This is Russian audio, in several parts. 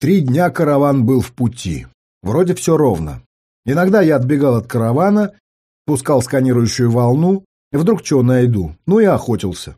Три дня караван был в пути. Вроде все ровно. Иногда я отбегал от каравана, пускал сканирующую волну, и вдруг что найду, ну и охотился.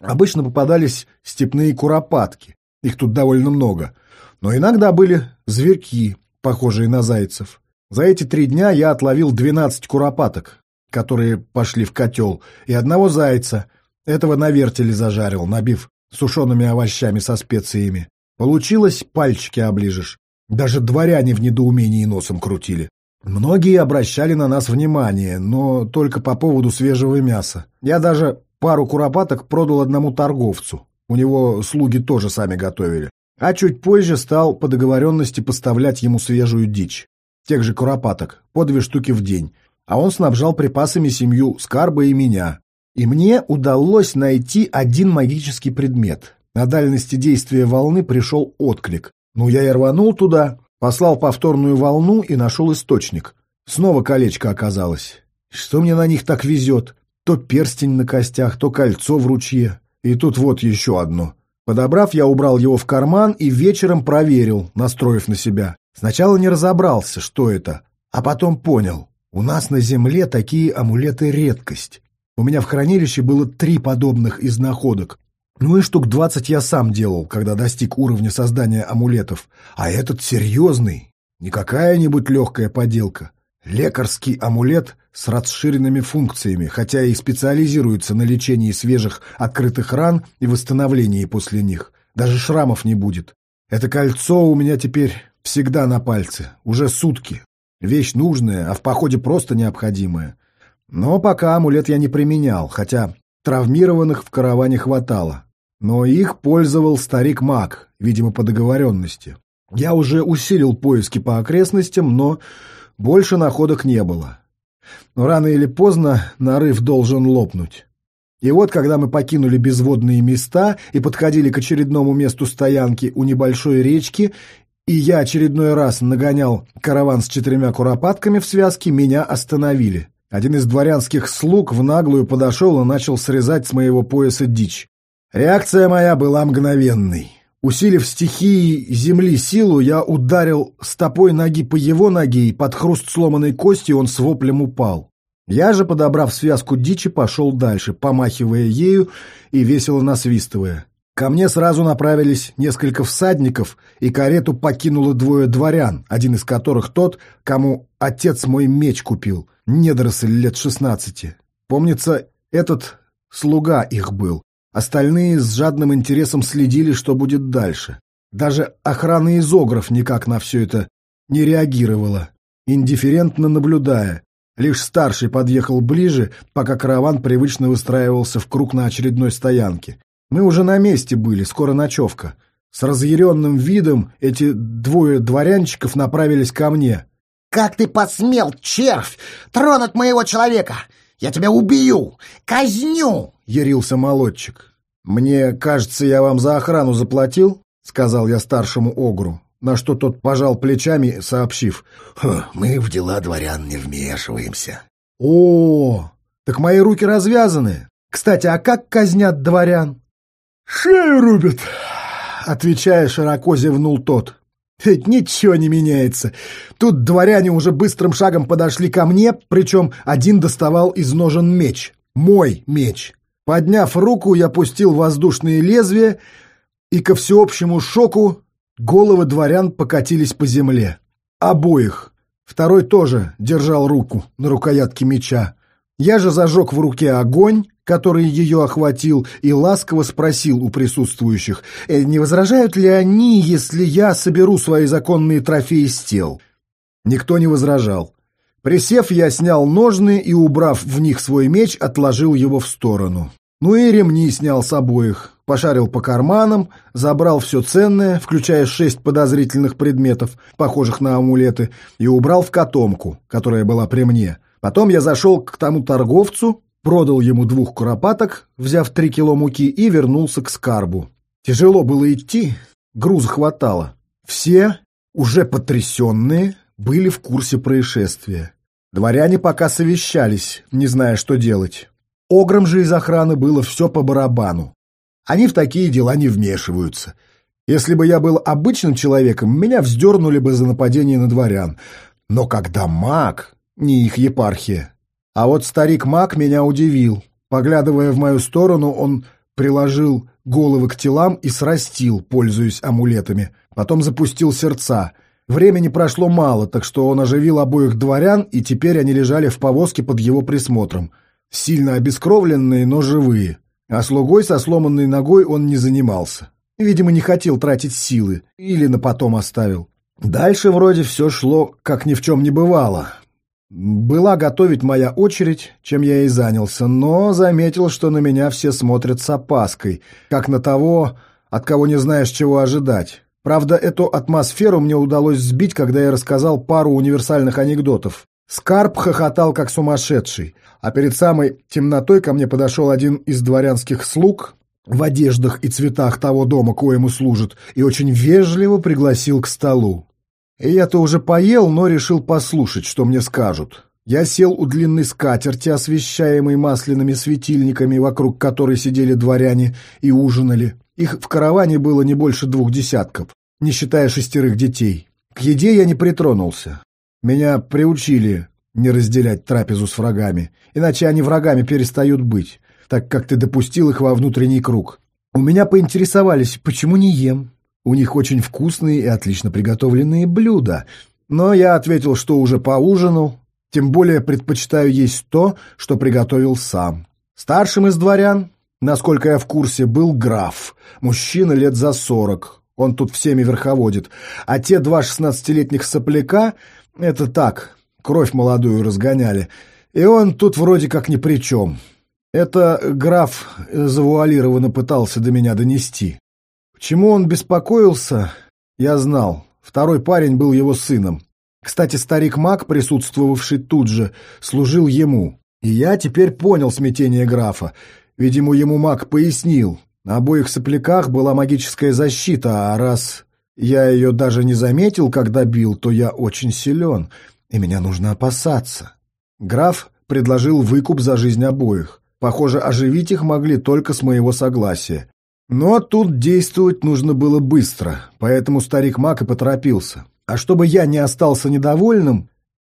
Обычно попадались степные куропатки, их тут довольно много, но иногда были зверьки, похожие на зайцев. За эти три дня я отловил 12 куропаток, которые пошли в котел, и одного зайца, этого на вертеле зажарил, набив сушеными овощами со специями. Получилось, пальчики оближешь. Даже дворяне в недоумении носом крутили. Многие обращали на нас внимание, но только по поводу свежего мяса. Я даже пару куропаток продал одному торговцу. У него слуги тоже сами готовили. А чуть позже стал по договоренности поставлять ему свежую дичь. Тех же куропаток, по две штуки в день. А он снабжал припасами семью Скарба и меня. И мне удалось найти один магический предмет. На дальности действия волны пришел отклик. Ну, я и рванул туда, послал повторную волну и нашел источник. Снова колечко оказалось. Что мне на них так везет? То перстень на костях, то кольцо в ручье. И тут вот еще одно. Подобрав, я убрал его в карман и вечером проверил, настроив на себя. Сначала не разобрался, что это, а потом понял. У нас на земле такие амулеты редкость. У меня в хранилище было три подобных из находок. Ну и штук двадцать я сам делал, когда достиг уровня создания амулетов. А этот серьезный, не какая-нибудь легкая поделка. Лекарский амулет с расширенными функциями, хотя и специализируется на лечении свежих открытых ран и восстановлении после них. Даже шрамов не будет. Это кольцо у меня теперь всегда на пальце, уже сутки. Вещь нужная, а в походе просто необходимая. Но пока амулет я не применял, хотя травмированных в караване хватало. Но их пользовал старик-маг, видимо, по договоренности. Я уже усилил поиски по окрестностям, но больше находок не было. Но рано или поздно нарыв должен лопнуть. И вот, когда мы покинули безводные места и подходили к очередному месту стоянки у небольшой речки, и я очередной раз нагонял караван с четырьмя куропатками в связке, меня остановили. Один из дворянских слуг в наглую подошел и начал срезать с моего пояса дичь. Реакция моя была мгновенной. Усилив стихии земли силу, я ударил стопой ноги по его ноге, и под хруст сломанной кости он с воплем упал. Я же, подобрав связку дичи, пошел дальше, помахивая ею и весело насвистывая. Ко мне сразу направились несколько всадников, и карету покинуло двое дворян, один из которых тот, кому отец мой меч купил, недоросль лет шестнадцати. Помнится, этот слуга их был. Остальные с жадным интересом следили, что будет дальше. Даже охрана изограф никак на все это не реагировала, индифферентно наблюдая. Лишь старший подъехал ближе, пока караван привычно выстраивался в круг на очередной стоянке. Мы уже на месте были, скоро ночевка. С разъяренным видом эти двое дворянчиков направились ко мне. «Как ты посмел, червь, тронуть моего человека? Я тебя убью, казню!» — ярился молодчик. «Мне кажется, я вам за охрану заплатил?» — сказал я старшему огру, на что тот пожал плечами, сообщив. «Мы в дела дворян не вмешиваемся». «О, так мои руки развязаны. Кстати, а как казнят дворян?» «Шею рубят!» Отвечая, широко зевнул тот. Ничего не меняется. Тут дворяне уже быстрым шагом подошли ко мне, причем один доставал из ножен меч. Мой меч. Подняв руку, я пустил воздушные лезвия, и ко всеобщему шоку головы дворян покатились по земле. Обоих. Второй тоже держал руку на рукоятке меча. Я же зажег в руке огонь, который ее охватил, и ласково спросил у присутствующих, «Э, не возражают ли они, если я соберу свои законные трофеи с тел? Никто не возражал. Присев, я снял ножны и, убрав в них свой меч, отложил его в сторону. Ну и ремни снял с обоих, пошарил по карманам, забрал все ценное, включая шесть подозрительных предметов, похожих на амулеты, и убрал в котомку, которая была при мне. Потом я зашел к тому торговцу, продал ему двух куропаток, взяв три кило муки, и вернулся к скарбу. Тяжело было идти, груза хватало. Все, уже потрясенные, были в курсе происшествия. Дворяне пока совещались, не зная, что делать. Огром же из охраны было все по барабану. Они в такие дела не вмешиваются. Если бы я был обычным человеком, меня вздернули бы за нападение на дворян. Но когда маг, не их епархия. А вот старик маг меня удивил. Поглядывая в мою сторону, он приложил головы к телам и срастил, пользуясь амулетами. Потом запустил сердца. Времени прошло мало, так что он оживил обоих дворян, и теперь они лежали в повозке под его присмотром. Сильно обескровленные, но живые. А слугой со сломанной ногой он не занимался. Видимо, не хотел тратить силы. Или на потом оставил. Дальше вроде все шло, как ни в чем не бывало. Была готовить моя очередь, чем я и занялся, но заметил, что на меня все смотрят с опаской, как на того, от кого не знаешь, чего ожидать. Правда, эту атмосферу мне удалось сбить, когда я рассказал пару универсальных анекдотов. Скарп хохотал, как сумасшедший, а перед самой темнотой ко мне подошел один из дворянских слуг в одеждах и цветах того дома, коему служит, и очень вежливо пригласил к столу. И я-то уже поел, но решил послушать, что мне скажут. Я сел у длинной скатерти, освещаемой масляными светильниками, вокруг которой сидели дворяне и ужинали. Их в караване было не больше двух десятков, не считая шестерых детей. К еде я не притронулся. Меня приучили не разделять трапезу с врагами, иначе они врагами перестают быть так как ты допустил их во внутренний круг. У меня поинтересовались, почему не ем. У них очень вкусные и отлично приготовленные блюда. Но я ответил, что уже поужинал, тем более предпочитаю есть то, что приготовил сам. Старшим из дворян, насколько я в курсе, был граф, мужчина лет за сорок. Он тут всеми верховодит. А те два шестнадцатилетних сопляка — это так, кровь молодую разгоняли. И он тут вроде как ни при чем. Это граф завуалированно пытался до меня донести. Почему он беспокоился, я знал. Второй парень был его сыном. Кстати, старик маг, присутствовавший тут же, служил ему. И я теперь понял смятение графа. Видимо, ему маг пояснил. На обоих сопляках была магическая защита, а раз я ее даже не заметил, когда бил, то я очень силен, и меня нужно опасаться. Граф предложил выкуп за жизнь обоих. Похоже, оживить их могли только с моего согласия. Но тут действовать нужно было быстро, поэтому старик Мак и поторопился. А чтобы я не остался недовольным,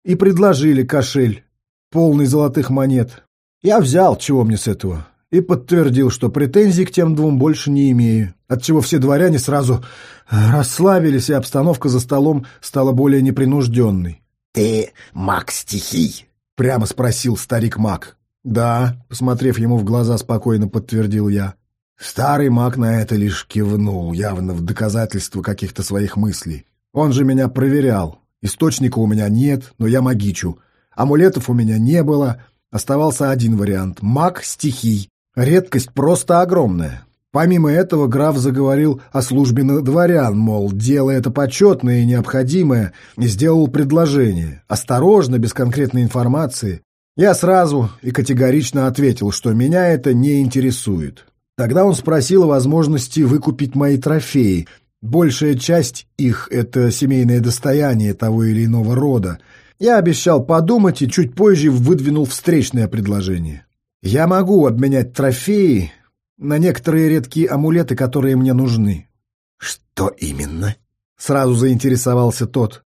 и предложили кошель, полный золотых монет. Я взял, чего мне с этого, и подтвердил, что претензий к тем двум больше не имею, отчего все дворяне сразу расслабились, и обстановка за столом стала более непринужденной. «Ты маг стихий?» — прямо спросил старик Мак. «Да», — посмотрев ему в глаза, спокойно подтвердил я. Старый маг на это лишь кивнул, явно в доказательство каких-то своих мыслей. Он же меня проверял. Источника у меня нет, но я магичу. Амулетов у меня не было. Оставался один вариант — маг стихий. Редкость просто огромная. Помимо этого граф заговорил о службе на дворян, мол, дело это почетное и необходимое, и сделал предложение. Осторожно, без конкретной информации. Я сразу и категорично ответил, что меня это не интересует. Тогда он спросил о возможности выкупить мои трофеи. Большая часть их — это семейное достояние того или иного рода. Я обещал подумать и чуть позже выдвинул встречное предложение. Я могу обменять трофеи на некоторые редкие амулеты, которые мне нужны. «Что именно?» — сразу заинтересовался тот.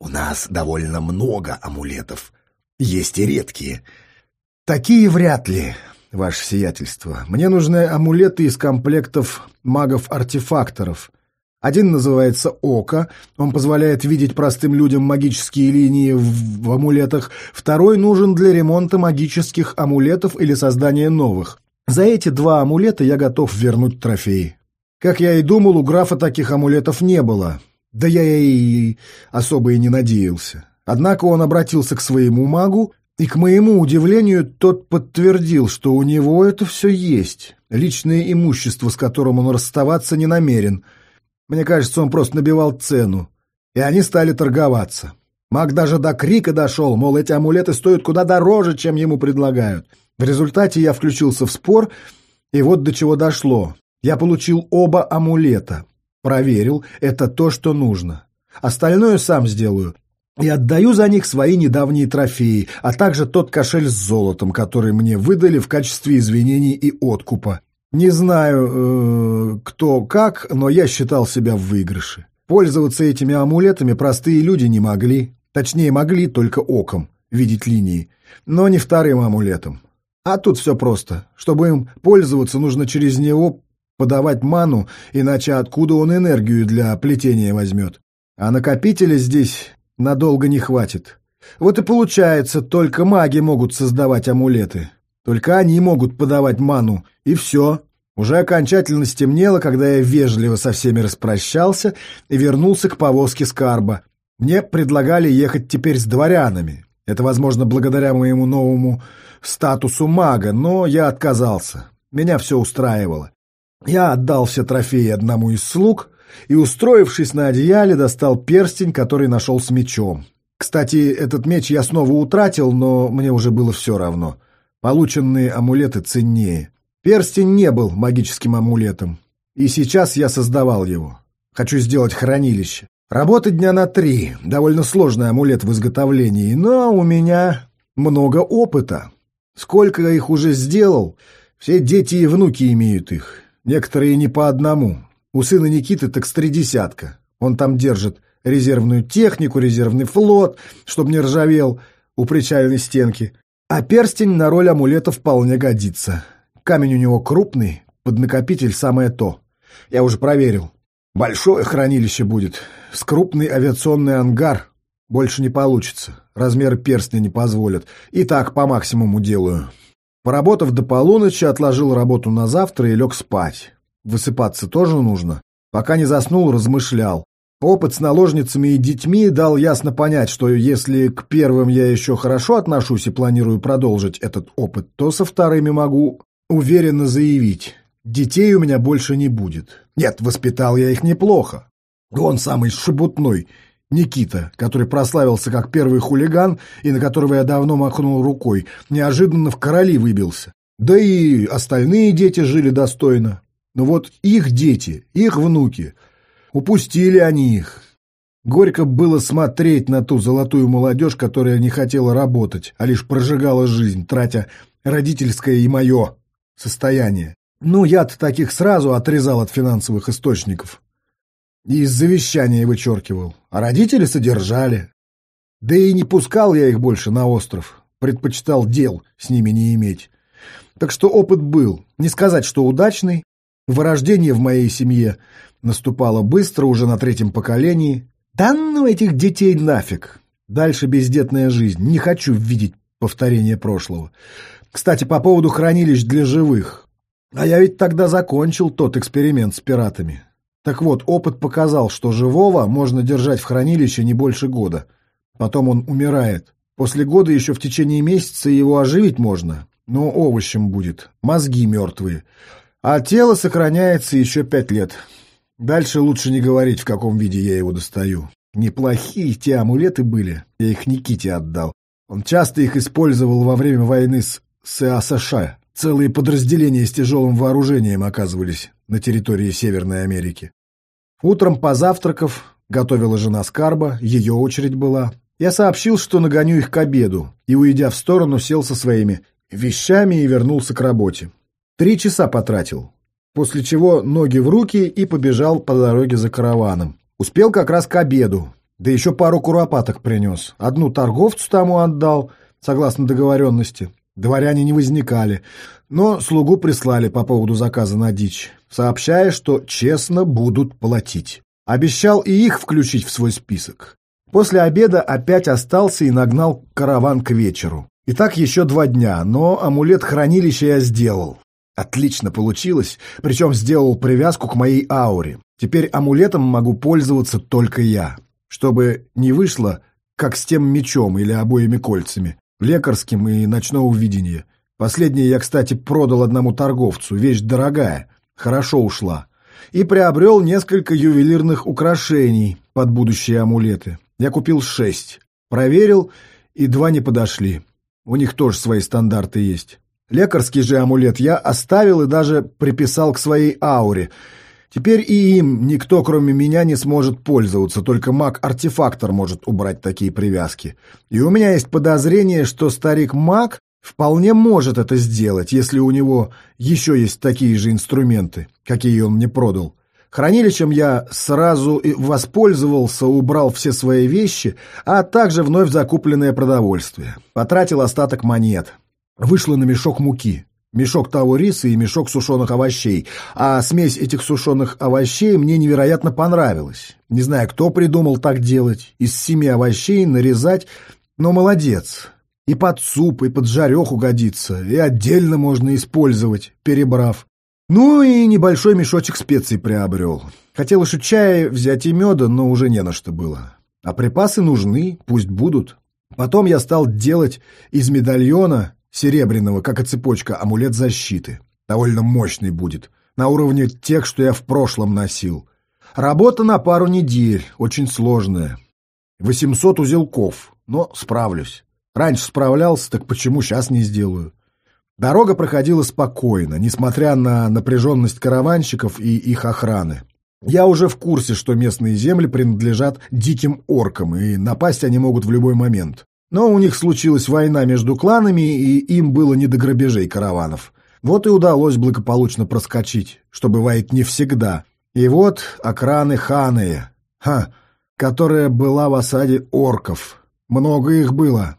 «У нас довольно много амулетов. Есть и редкие. Такие вряд ли, ваше сиятельство. Мне нужны амулеты из комплектов магов-артефакторов. Один называется «Око», он позволяет видеть простым людям магические линии в, в амулетах. Второй нужен для ремонта магических амулетов или создания новых. За эти два амулета я готов вернуть трофеи. Как я и думал, у графа таких амулетов не было. Да я и особо и не надеялся. Однако он обратился к своему магу, и, к моему удивлению, тот подтвердил, что у него это все есть, личное имущество, с которым он расставаться не намерен. Мне кажется, он просто набивал цену, и они стали торговаться. Маг даже до крика дошел, мол, эти амулеты стоят куда дороже, чем ему предлагают. В результате я включился в спор, и вот до чего дошло. Я получил оба амулета. Проверил, это то, что нужно. Остальное сам сделаю и отдаю за них свои недавние трофеи, а также тот кошель с золотом, который мне выдали в качестве извинений и откупа. Не знаю, э, кто как, но я считал себя в выигрыше. Пользоваться этими амулетами простые люди не могли. Точнее, могли только оком видеть линии, но не вторым амулетом. А тут все просто. Чтобы им пользоваться, нужно через него подавать ману, иначе откуда он энергию для плетения возьмет? А накопителя здесь надолго не хватит. Вот и получается, только маги могут создавать амулеты. Только они могут подавать ману, и все. Уже окончательно стемнело, когда я вежливо со всеми распрощался и вернулся к повозке Скарба. Мне предлагали ехать теперь с дворянами. Это, возможно, благодаря моему новому статусу мага, но я отказался. Меня все устраивало. Я отдал все трофеи одному из слуг и, устроившись на одеяле, достал перстень, который нашел с мечом. Кстати, этот меч я снова утратил, но мне уже было все равно. Полученные амулеты ценнее. Перстень не был магическим амулетом, и сейчас я создавал его. Хочу сделать хранилище. Работа дня на три, довольно сложный амулет в изготовлении, но у меня много опыта. Сколько их уже сделал, все дети и внуки имеют их. Некоторые не по одному. У сына Никиты так с три десятка. Он там держит резервную технику, резервный флот, чтобы не ржавел у причальной стенки. А перстень на роль амулета вполне годится. Камень у него крупный, под накопитель самое то. Я уже проверил. Большое хранилище будет, с крупный авиационный ангар. Больше не получится, размеры перстня не позволят. И так по максимуму делаю. Поработав до полуночи, отложил работу на завтра и лег спать. Высыпаться тоже нужно. Пока не заснул, размышлял. Опыт с наложницами и детьми дал ясно понять, что если к первым я еще хорошо отношусь и планирую продолжить этот опыт, то со вторыми могу уверенно заявить. Детей у меня больше не будет. Нет, воспитал я их неплохо. Он самый шебутной, Никита, который прославился как первый хулиган и на которого я давно махнул рукой, неожиданно в короли выбился. Да и остальные дети жили достойно. Но вот их дети, их внуки, упустили они их. Горько было смотреть на ту золотую молодежь, которая не хотела работать, а лишь прожигала жизнь, тратя родительское и мое состояние. Ну, я-то таких сразу отрезал от финансовых источников. И из завещания вычеркивал. А родители содержали. Да и не пускал я их больше на остров. Предпочитал дел с ними не иметь. Так что опыт был. Не сказать, что удачный, Вырождение в моей семье наступало быстро, уже на третьем поколении. Да ну этих детей нафиг. Дальше бездетная жизнь. Не хочу видеть повторение прошлого. Кстати, по поводу хранилищ для живых. А я ведь тогда закончил тот эксперимент с пиратами. Так вот, опыт показал, что живого можно держать в хранилище не больше года. Потом он умирает. После года еще в течение месяца его оживить можно, но овощем будет, мозги мертвые. А тело сохраняется еще пять лет. Дальше лучше не говорить, в каком виде я его достаю. Неплохие те амулеты были, я их Никите отдал. Он часто их использовал во время войны с СА Целые подразделения с тяжелым вооружением оказывались на территории Северной Америки. Утром позавтракав, готовила жена Скарба, ее очередь была. Я сообщил, что нагоню их к обеду, и, уйдя в сторону, сел со своими вещами и вернулся к работе. Три часа потратил, после чего ноги в руки и побежал по дороге за караваном. Успел как раз к обеду, да еще пару куропаток принес. Одну торговцу тому отдал, согласно договоренности. Дворяне не возникали, но слугу прислали по поводу заказа на дичь, сообщая, что честно будут платить. Обещал и их включить в свой список. После обеда опять остался и нагнал караван к вечеру. И так еще два дня, но амулет хранилища я сделал. Отлично получилось, причем сделал привязку к моей ауре. Теперь амулетом могу пользоваться только я, чтобы не вышло, как с тем мечом или обоими кольцами, лекарским и ночного видения. Последнее я, кстати, продал одному торговцу, вещь дорогая, хорошо ушла. И приобрел несколько ювелирных украшений под будущие амулеты. Я купил шесть, проверил, и два не подошли. У них тоже свои стандарты есть. Лекарский же амулет я оставил и даже приписал к своей ауре. Теперь и им никто, кроме меня, не сможет пользоваться, только маг-артефактор может убрать такие привязки. И у меня есть подозрение, что старик-маг вполне может это сделать, если у него еще есть такие же инструменты, какие он мне продал. Хранилищем я сразу воспользовался, убрал все свои вещи, а также вновь закупленное продовольствие. Потратил остаток монет. Вышло на мешок муки. Мешок того риса и мешок сушеных овощей. А смесь этих сушеных овощей мне невероятно понравилась. Не знаю, кто придумал так делать. Из семи овощей нарезать, но молодец. И под суп, и под жареху годится, и отдельно можно использовать, перебрав. Ну и небольшой мешочек специй приобрел. Хотел еще чая взять и меда, но уже не на что было. А припасы нужны, пусть будут. Потом я стал делать из медальона серебряного, как и цепочка, амулет защиты. Довольно мощный будет, на уровне тех, что я в прошлом носил. Работа на пару недель, очень сложная. 800 узелков, но справлюсь. Раньше справлялся, так почему сейчас не сделаю? Дорога проходила спокойно, несмотря на напряженность караванщиков и их охраны. Я уже в курсе, что местные земли принадлежат диким оркам, и напасть они могут в любой момент. Но у них случилась война между кланами, и им было не до грабежей караванов. Вот и удалось благополучно проскочить, что бывает не всегда. И вот окраны Ханые, ха, которая была в осаде орков. Много их было.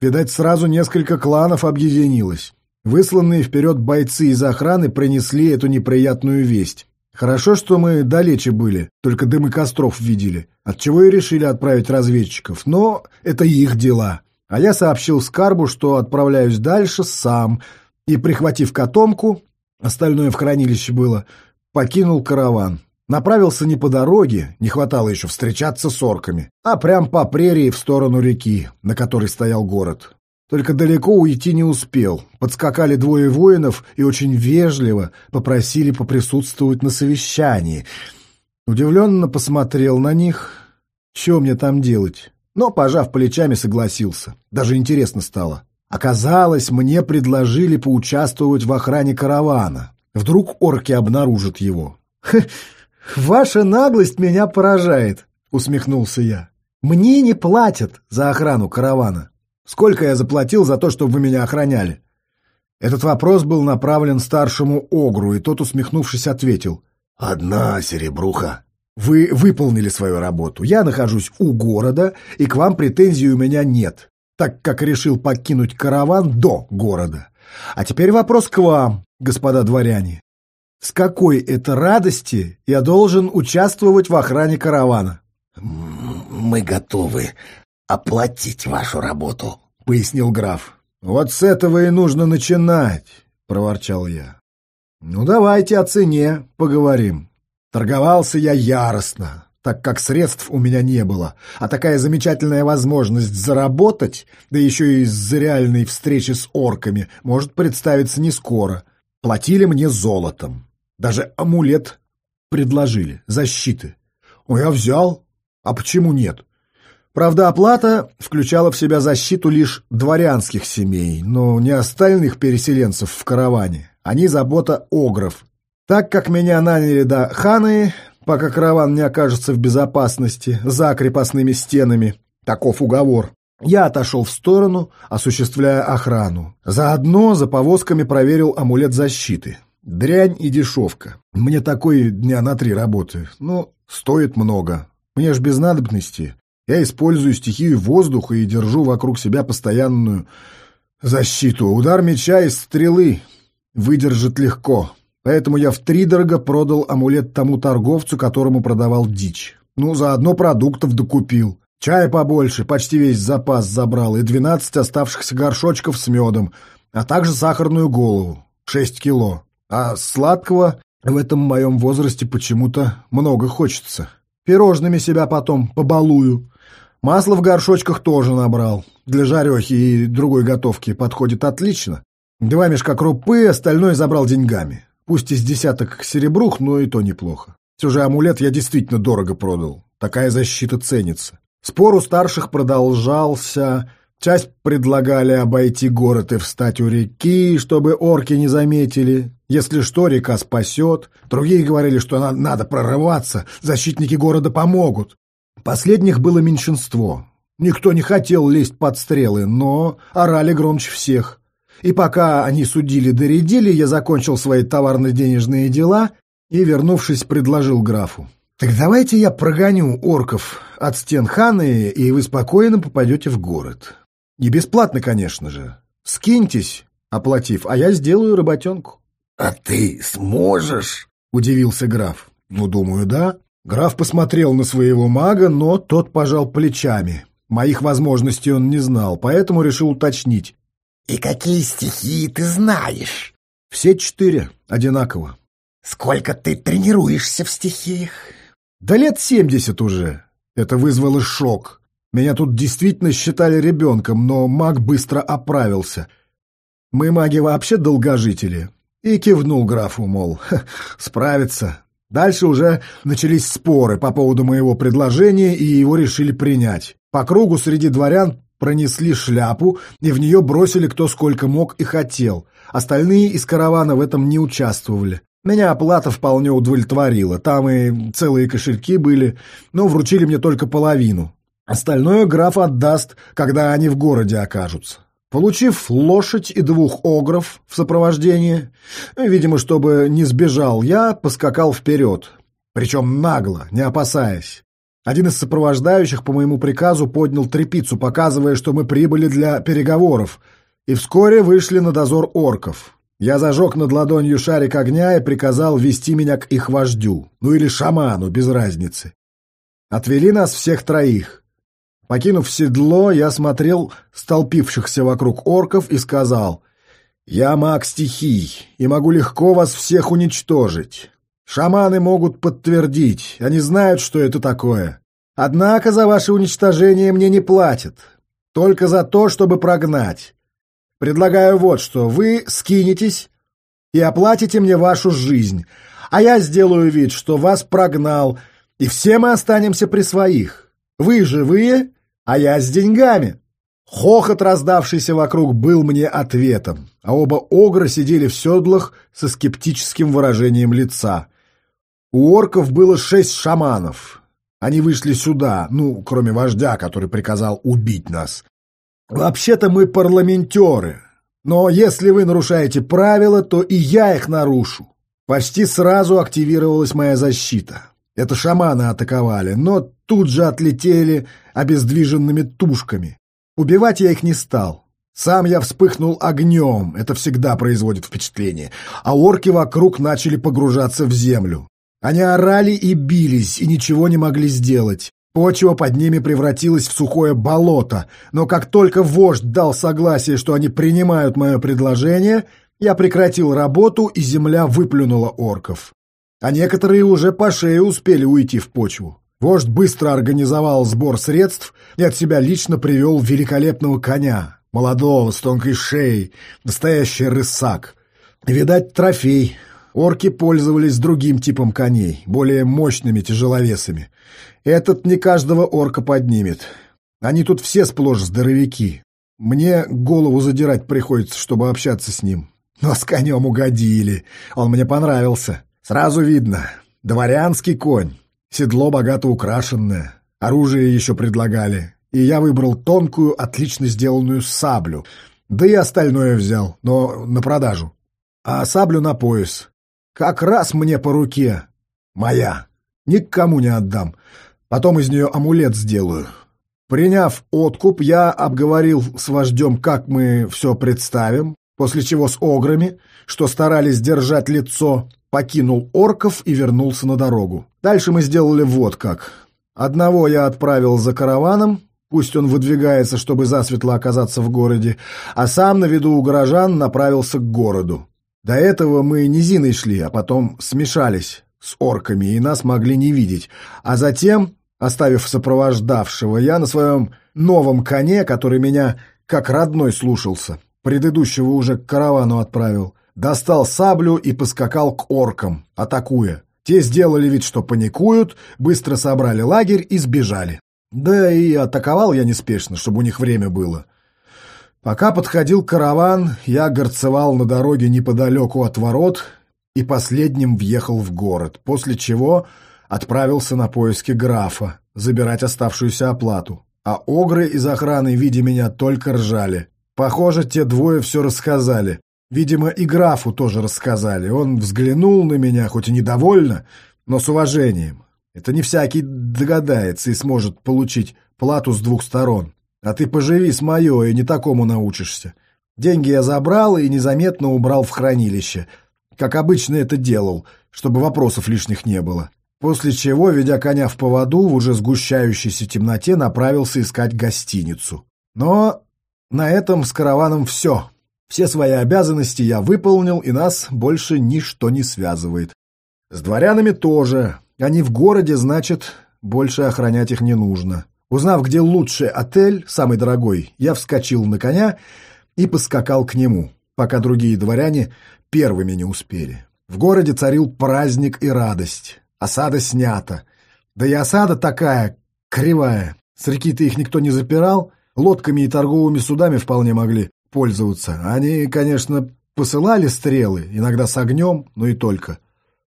Видать, сразу несколько кланов объединилось. Высланные вперед бойцы из охраны принесли эту неприятную весть. Хорошо, что мы далече были, только дымы костров видели, отчего и решили отправить разведчиков, но это их дела. А я сообщил Скарбу, что отправляюсь дальше сам, и, прихватив котомку, остальное в хранилище было, покинул караван. Направился не по дороге, не хватало еще встречаться с орками, а прям по прерии в сторону реки, на которой стоял город. Только далеко уйти не успел. Подскакали двое воинов и очень вежливо попросили поприсутствовать на совещании. Удивленно посмотрел на них. Что мне там делать? Но, пожав плечами, согласился. Даже интересно стало. Оказалось, мне предложили поучаствовать в охране каравана. Вдруг орки обнаружат его. «Ваша наглость меня поражает», — усмехнулся я. «Мне не платят за охрану каравана. Сколько я заплатил за то, чтобы вы меня охраняли?» Этот вопрос был направлен старшему Огру, и тот, усмехнувшись, ответил. «Одна серебруха». «Вы выполнили свою работу. Я нахожусь у города, и к вам претензий у меня нет, так как решил покинуть караван до города. А теперь вопрос к вам, господа дворяне. С какой это радости я должен участвовать в охране каравана?» «Мы готовы оплатить вашу работу», — пояснил граф. «Вот с этого и нужно начинать», — проворчал я. «Ну, давайте о цене поговорим. Торговался я яростно, так как средств у меня не было, а такая замечательная возможность заработать, да еще и из-за реальной встречи с орками, может представиться не скоро. Платили мне золотом. Даже амулет предложили, защиты. О, я взял. А почему нет? Правда, оплата включала в себя защиту лишь дворянских семей, но не остальных переселенцев в караване. Они забота огров. Так как меня наняли до ханы, пока караван не окажется в безопасности, за крепостными стенами, таков уговор, я отошел в сторону, осуществляя охрану. Заодно за повозками проверил амулет защиты. Дрянь и дешевка. Мне такой дня на три работы. Ну, стоит много. Мне ж без надобности. Я использую стихию воздуха и держу вокруг себя постоянную защиту. Удар меча из стрелы выдержит легко. Поэтому я втридорого продал амулет тому торговцу, которому продавал дичь. Ну, заодно продуктов докупил. Чая побольше, почти весь запас забрал, и двенадцать оставшихся горшочков с медом, а также сахарную голову, шесть кило. А сладкого в этом моем возрасте почему-то много хочется. Пирожными себя потом побалую. Масло в горшочках тоже набрал. Для жарехи и другой готовки подходит отлично. Два мешка крупы, остальное забрал деньгами. Пусть из десяток серебрух, но и то неплохо. Все же амулет я действительно дорого продал. Такая защита ценится. Спор у старших продолжался. Часть предлагали обойти город и встать у реки, чтобы орки не заметили. Если что, река спасет. Другие говорили, что надо прорываться, защитники города помогут. Последних было меньшинство. Никто не хотел лезть под стрелы, но орали громче всех. И пока они судили-доредили, я закончил свои товарно-денежные дела и, вернувшись, предложил графу. «Так давайте я прогоню орков от стен ханы, и вы спокойно попадете в город. Не бесплатно, конечно же. Скиньтесь, оплатив, а я сделаю работенку». «А ты сможешь?» — удивился граф. «Ну, думаю, да». Граф посмотрел на своего мага, но тот пожал плечами. Моих возможностей он не знал, поэтому решил уточнить. «И какие стихии ты знаешь?» «Все четыре, одинаково». «Сколько ты тренируешься в стихиях?» «Да лет семьдесят уже». Это вызвало шок. Меня тут действительно считали ребенком, но маг быстро оправился. Мы маги вообще долгожители. И кивнул графу, мол, справится. Дальше уже начались споры по поводу моего предложения, и его решили принять. По кругу среди дворян пронесли шляпу, и в нее бросили кто сколько мог и хотел. Остальные из каравана в этом не участвовали. Меня оплата вполне удовлетворила, там и целые кошельки были, но вручили мне только половину. Остальное граф отдаст, когда они в городе окажутся. Получив лошадь и двух огров в сопровождении, видимо, чтобы не сбежал, я поскакал вперед, причем нагло, не опасаясь. Один из сопровождающих по моему приказу поднял трепицу, показывая, что мы прибыли для переговоров, и вскоре вышли на дозор орков. Я зажег над ладонью шарик огня и приказал вести меня к их вождю, ну или шаману, без разницы. Отвели нас всех троих. Покинув седло, я смотрел столпившихся вокруг орков и сказал, «Я маг стихий и могу легко вас всех уничтожить. Шаманы могут подтвердить, они знают, что это такое. Однако за ваше уничтожение мне не платят, только за то, чтобы прогнать. Предлагаю вот что, вы скинетесь и оплатите мне вашу жизнь, а я сделаю вид, что вас прогнал, и все мы останемся при своих. Вы живые, а я с деньгами. Хохот, раздавшийся вокруг, был мне ответом, а оба огра сидели в седлах со скептическим выражением лица. У орков было шесть шаманов. Они вышли сюда, ну, кроме вождя, который приказал убить нас. Вообще-то мы парламентеры, но если вы нарушаете правила, то и я их нарушу. Почти сразу активировалась моя защита. Это шаманы атаковали, но тут же отлетели обездвиженными тушками. Убивать я их не стал. Сам я вспыхнул огнем, это всегда производит впечатление, а орки вокруг начали погружаться в землю. Они орали и бились, и ничего не могли сделать. Почва под ними превратилась в сухое болото, но как только вождь дал согласие, что они принимают мое предложение, я прекратил работу, и земля выплюнула орков а некоторые уже по шее успели уйти в почву. Вождь быстро организовал сбор средств и от себя лично привел великолепного коня, молодого, с тонкой шеей, настоящий рысак. Видать, трофей. Орки пользовались другим типом коней, более мощными тяжеловесами. Этот не каждого орка поднимет. Они тут все сплошь здоровяки. Мне голову задирать приходится, чтобы общаться с ним. Но с конем угодили. Он мне понравился. Сразу видно, дворянский конь, седло богато украшенное, оружие еще предлагали, и я выбрал тонкую, отлично сделанную саблю, да и остальное взял, но на продажу. А саблю на пояс. Как раз мне по руке. Моя. Никому не отдам. Потом из нее амулет сделаю. Приняв откуп, я обговорил с вождем, как мы все представим, после чего с ограми, что старались держать лицо, покинул орков и вернулся на дорогу. Дальше мы сделали вот как. Одного я отправил за караваном, пусть он выдвигается, чтобы засветло оказаться в городе, а сам на виду у горожан направился к городу. До этого мы низиной шли, а потом смешались с орками, и нас могли не видеть. А затем, оставив сопровождавшего, я на своем новом коне, который меня как родной слушался, предыдущего уже к каравану отправил, достал саблю и поскакал к оркам, атакуя. Те сделали вид, что паникуют, быстро собрали лагерь и сбежали. Да и атаковал я неспешно, чтобы у них время было. Пока подходил караван, я горцевал на дороге неподалеку от ворот и последним въехал в город, после чего отправился на поиски графа, забирать оставшуюся оплату. А огры из охраны, видя меня, только ржали. Похоже, те двое все рассказали. Видимо, и графу тоже рассказали. Он взглянул на меня, хоть и недовольно, но с уважением. Это не всякий догадается и сможет получить плату с двух сторон. А ты поживи с мое, и не такому научишься. Деньги я забрал и незаметно убрал в хранилище, как обычно это делал, чтобы вопросов лишних не было. После чего, ведя коня в поводу, в уже сгущающейся темноте направился искать гостиницу. Но на этом с караваном все. Все свои обязанности я выполнил, и нас больше ничто не связывает. С дворянами тоже. Они в городе, значит, больше охранять их не нужно. Узнав, где лучший отель, самый дорогой, я вскочил на коня и поскакал к нему, пока другие дворяне первыми не успели. В городе царил праздник и радость. Осада снята. Да и осада такая, кривая. С реки-то их никто не запирал, лодками и торговыми судами вполне могли пользоваться. Они, конечно, посылали стрелы, иногда с огнем, но и только.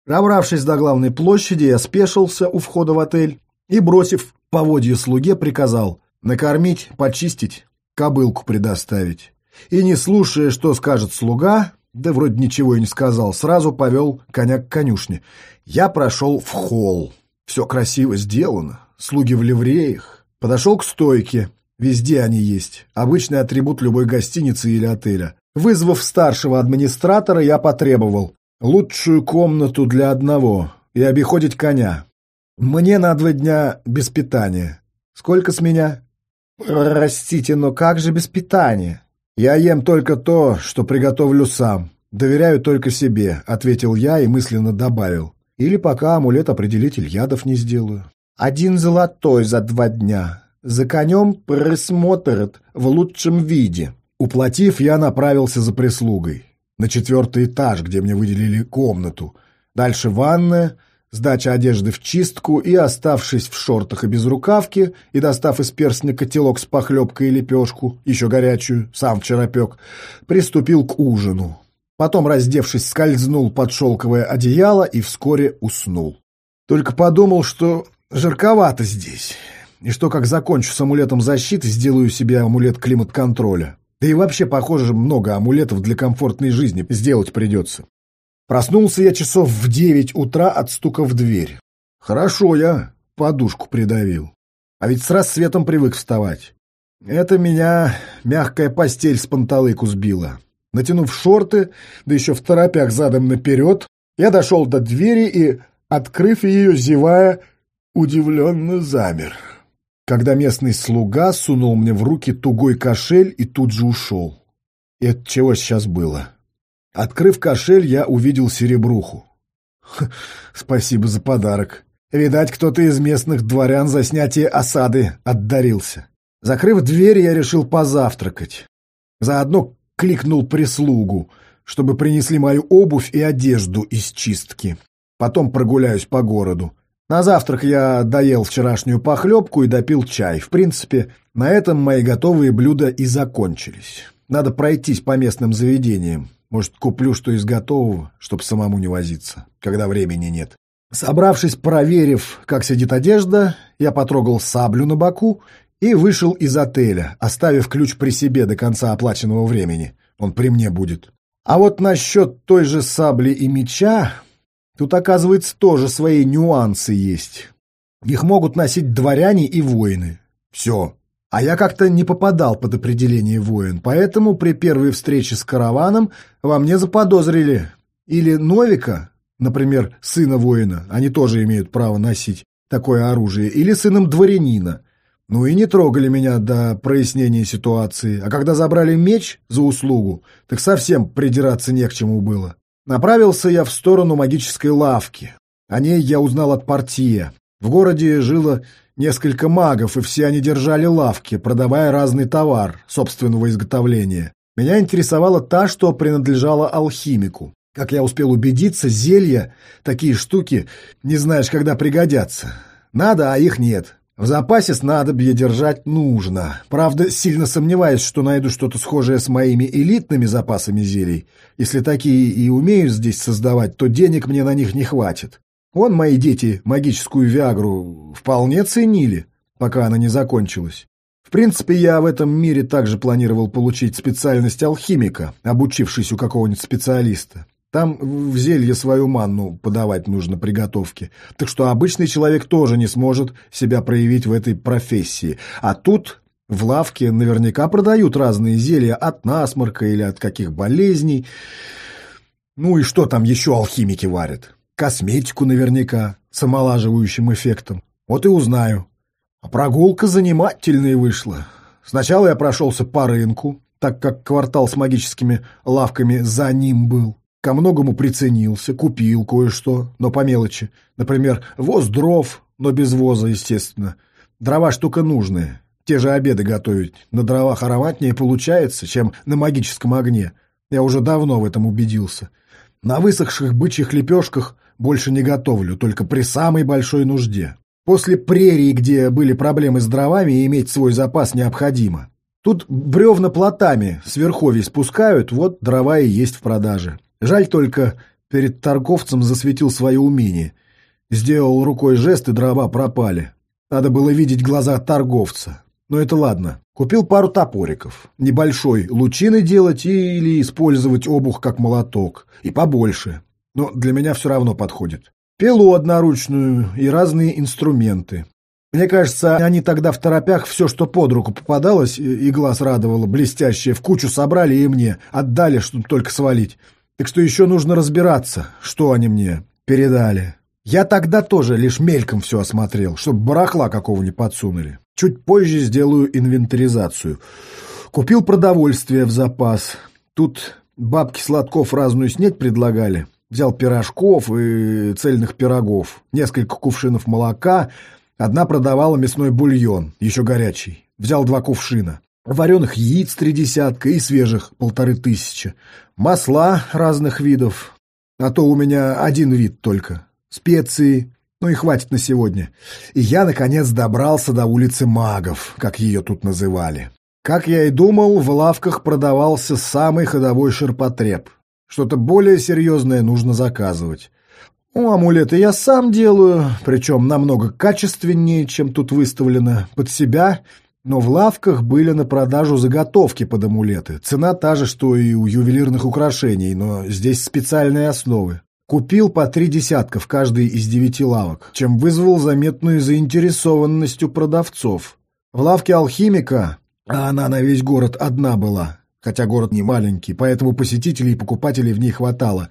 Добравшись до главной площади, я спешился у входа в отель и, бросив поводье слуге, приказал накормить, почистить, кобылку предоставить. И, не слушая, что скажет слуга, да вроде ничего и не сказал, сразу повел коня к конюшне. Я прошел в холл. Все красиво сделано, слуги в ливреях. Подошел к стойке, везде они есть, обычный атрибут любой гостиницы или отеля. Вызвав старшего администратора, я потребовал лучшую комнату для одного и обиходить коня. Мне на два дня без питания. Сколько с меня? Простите, но как же без питания? Я ем только то, что приготовлю сам. Доверяю только себе, ответил я и мысленно добавил. Или пока амулет-определитель ядов не сделаю. Один золотой за два дня. За конем присмотрят в лучшем виде. Уплатив, я направился за прислугой. На четвертый этаж, где мне выделили комнату. Дальше ванная, сдача одежды в чистку и, оставшись в шортах и без рукавки, и достав из перстня котелок с похлебкой и лепешку, еще горячую, сам вчера пек, приступил к ужину. Потом, раздевшись, скользнул под шелковое одеяло и вскоре уснул. Только подумал, что жарковато здесь, и что, как закончу с амулетом защиты, сделаю себе амулет климат-контроля. Да и вообще, похоже, много амулетов для комфортной жизни сделать придется. Проснулся я часов в девять утра от стука в дверь. Хорошо я подушку придавил. А ведь с рассветом привык вставать. Это меня мягкая постель с панталыку сбила. Натянув шорты, да еще в торопях задом наперед, я дошел до двери и, открыв ее, зевая, удивленно замер. Когда местный слуга сунул мне в руки тугой кошель и тут же ушел. Это чего сейчас было? Открыв кошель, я увидел серебруху. Спасибо за подарок. Видать, кто-то из местных дворян за снятие осады отдарился. Закрыв дверь, я решил позавтракать. Заодно кликнул прислугу, чтобы принесли мою обувь и одежду из чистки. Потом прогуляюсь по городу. На завтрак я доел вчерашнюю похлебку и допил чай. В принципе, на этом мои готовые блюда и закончились. Надо пройтись по местным заведениям. Может, куплю что из готового, чтобы самому не возиться, когда времени нет. Собравшись, проверив, как сидит одежда, я потрогал саблю на боку и вышел из отеля, оставив ключ при себе до конца оплаченного времени. Он при мне будет. А вот насчет той же сабли и меча, тут, оказывается, тоже свои нюансы есть. Их могут носить дворяне и воины. Все. А я как-то не попадал под определение воин, поэтому при первой встрече с караваном во мне заподозрили или Новика, например, сына воина, они тоже имеют право носить такое оружие, или сыном дворянина. Ну и не трогали меня до прояснения ситуации, а когда забрали меч за услугу, так совсем придираться не к чему было. Направился я в сторону магической лавки. О ней я узнал от партия. В городе жило несколько магов, и все они держали лавки, продавая разный товар собственного изготовления. Меня интересовала та, что принадлежала алхимику. Как я успел убедиться, зелья, такие штуки, не знаешь, когда пригодятся. Надо, а их нет. В запасе снадобье держать нужно. Правда, сильно сомневаюсь, что найду что-то схожее с моими элитными запасами зелий. Если такие и умею здесь создавать, то денег мне на них не хватит. Вон мои дети магическую Виагру вполне ценили, пока она не закончилась. В принципе, я в этом мире также планировал получить специальность алхимика, обучившись у какого-нибудь специалиста. Там в зелье свою манну подавать нужно при готовке. Так что обычный человек тоже не сможет себя проявить в этой профессии. А тут в лавке наверняка продают разные зелья от насморка или от каких болезней. Ну и что там еще алхимики варят? Косметику наверняка с омолаживающим эффектом. Вот и узнаю. А прогулка занимательная вышла. Сначала я прошелся по рынку, так как квартал с магическими лавками за ним был. Ко многому приценился, купил кое-что, но по мелочи. Например, воз дров, но без воза, естественно. Дрова штука нужная. Те же обеды готовить на дровах ароматнее получается, чем на магическом огне. Я уже давно в этом убедился. На высохших бычьих лепешках больше не готовлю, только при самой большой нужде. После прерии, где были проблемы с дровами, иметь свой запас необходимо. Тут бревна плотами с верховий спускают, вот дрова и есть в продаже. Жаль только, перед торговцем засветил свое умение. Сделал рукой жест, и дрова пропали. Надо было видеть глаза торговца. Но это ладно. Купил пару топориков. Небольшой лучины делать или использовать обух как молоток. И побольше. Но для меня все равно подходит. Пилу одноручную и разные инструменты. Мне кажется, они тогда в торопях все, что под руку попадалось, и глаз радовало, блестящее, в кучу собрали и мне, отдали, чтобы только свалить. Так что еще нужно разбираться, что они мне передали. Я тогда тоже лишь мельком все осмотрел, чтобы барахла какого не подсунули. Чуть позже сделаю инвентаризацию. Купил продовольствие в запас. Тут бабки сладков разную снеть предлагали. Взял пирожков и цельных пирогов, несколько кувшинов молока. Одна продавала мясной бульон, еще горячий. Взял два кувшина. Вареных яиц три десятка и свежих полторы тысячи. Масла разных видов. А то у меня один вид только. Специи. Ну и хватит на сегодня. И я, наконец, добрался до улицы магов, как ее тут называли. Как я и думал, в лавках продавался самый ходовой ширпотреб. Что-то более серьезное нужно заказывать. Ну, амулеты я сам делаю, причем намного качественнее, чем тут выставлено, под себя но в лавках были на продажу заготовки под амулеты. Цена та же, что и у ювелирных украшений, но здесь специальные основы. Купил по три десятка в каждой из девяти лавок, чем вызвал заметную заинтересованность у продавцов. В лавке алхимика, а она на весь город одна была, хотя город не маленький, поэтому посетителей и покупателей в ней хватало.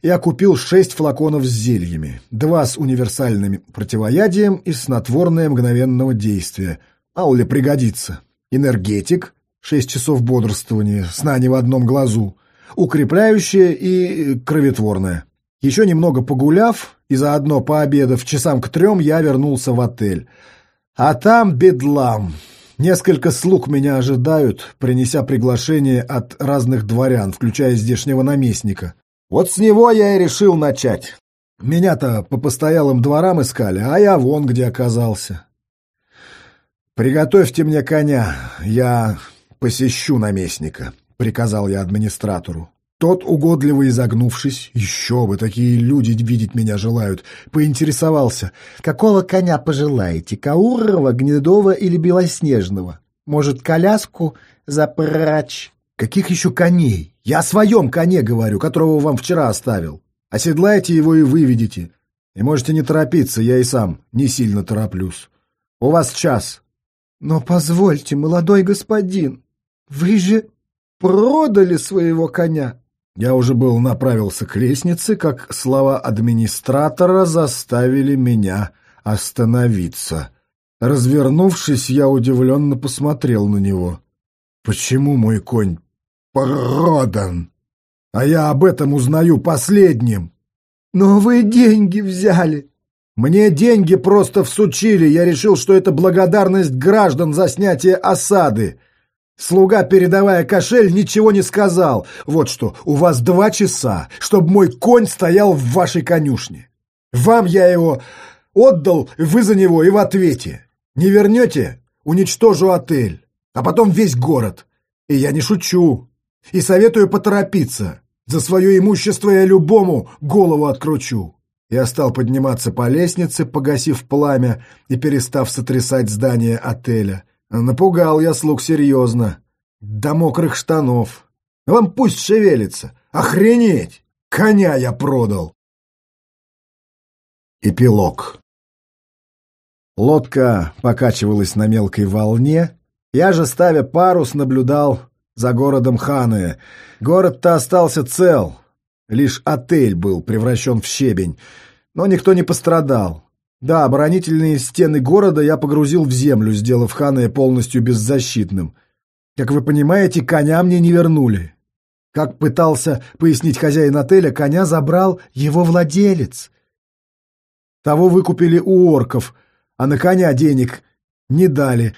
Я купил шесть флаконов с зельями, два с универсальным противоядием и снотворное мгновенного действия – Ауле пригодится. Энергетик, шесть часов бодрствования, сна не в одном глазу, укрепляющее и кроветворное. Еще немного погуляв и заодно пообедав часам к трем, я вернулся в отель. А там бедлам. Несколько слуг меня ожидают, принеся приглашение от разных дворян, включая здешнего наместника. Вот с него я и решил начать. Меня-то по постоялым дворам искали, а я вон где оказался. «Приготовьте мне коня, я посещу наместника», — приказал я администратору. Тот, угодливо изогнувшись, еще бы, такие люди видеть меня желают, поинтересовался. «Какого коня пожелаете, Каурова, Гнедова или Белоснежного? Может, коляску запрачь?» «Каких еще коней? Я о своем коне говорю, которого вам вчера оставил. Оседлайте его и выведите. И можете не торопиться, я и сам не сильно тороплюсь. У вас час». Но позвольте, молодой господин, вы же продали своего коня. Я уже был направился к лестнице, как слова администратора заставили меня остановиться. Развернувшись, я удивленно посмотрел на него. Почему мой конь продан? А я об этом узнаю последним. Но вы деньги взяли. Мне деньги просто всучили, я решил, что это благодарность граждан за снятие осады. Слуга, передавая кошель, ничего не сказал. Вот что, у вас два часа, чтобы мой конь стоял в вашей конюшне. Вам я его отдал, вы за него и в ответе. Не вернете — уничтожу отель, а потом весь город. И я не шучу. И советую поторопиться. За свое имущество я любому голову откручу. Я стал подниматься по лестнице, погасив пламя и перестав сотрясать здание отеля. Напугал я слуг серьезно. До мокрых штанов. Вам пусть шевелится. Охренеть! Коня я продал. Эпилог. Лодка покачивалась на мелкой волне. Я же, ставя парус, наблюдал за городом Ханая. Город-то остался цел. Лишь отель был превращен в щебень. Но никто не пострадал. Да, оборонительные стены города я погрузил в землю, сделав Ханая полностью беззащитным. Как вы понимаете, коня мне не вернули. Как пытался пояснить хозяин отеля, коня забрал его владелец. Того выкупили у орков, а на коня денег не дали,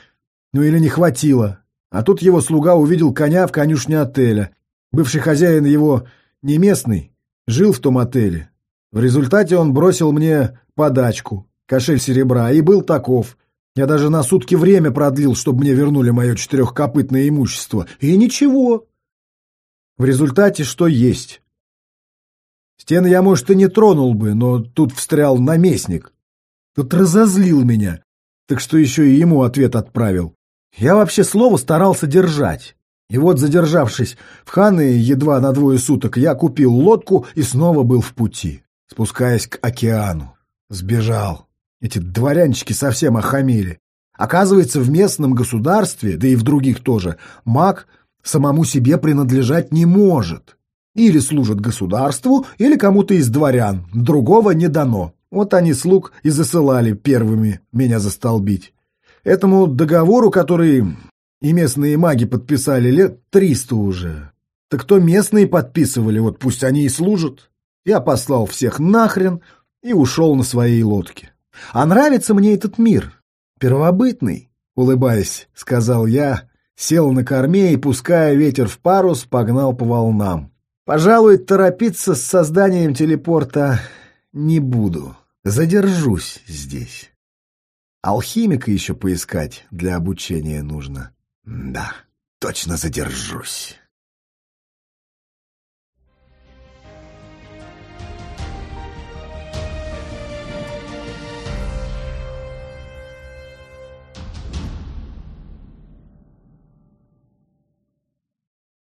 ну или не хватило. А тут его слуга увидел коня в конюшне отеля. Бывший хозяин его не местный, жил в том отеле. В результате он бросил мне подачку, кошель серебра, и был таков. Я даже на сутки время продлил, чтобы мне вернули мое четырехкопытное имущество. И ничего. В результате что есть. Стены я, может, и не тронул бы, но тут встрял наместник. Тут разозлил меня, так что еще и ему ответ отправил. Я вообще слово старался держать. И вот, задержавшись в Ханы едва на двое суток, я купил лодку и снова был в пути, спускаясь к океану. Сбежал. Эти дворянчики совсем охамели. Оказывается, в местном государстве, да и в других тоже, маг самому себе принадлежать не может. Или служит государству, или кому-то из дворян. Другого не дано. Вот они слуг и засылали первыми меня застолбить. Этому договору, который и местные маги подписали лет триста уже. Так кто местные подписывали, вот пусть они и служат. Я послал всех нахрен и ушел на своей лодке. А нравится мне этот мир. Первобытный, улыбаясь, сказал я, сел на корме и, пуская ветер в парус, погнал по волнам. Пожалуй, торопиться с созданием телепорта не буду. Задержусь здесь. Алхимика еще поискать для обучения нужно. Да, точно задержусь.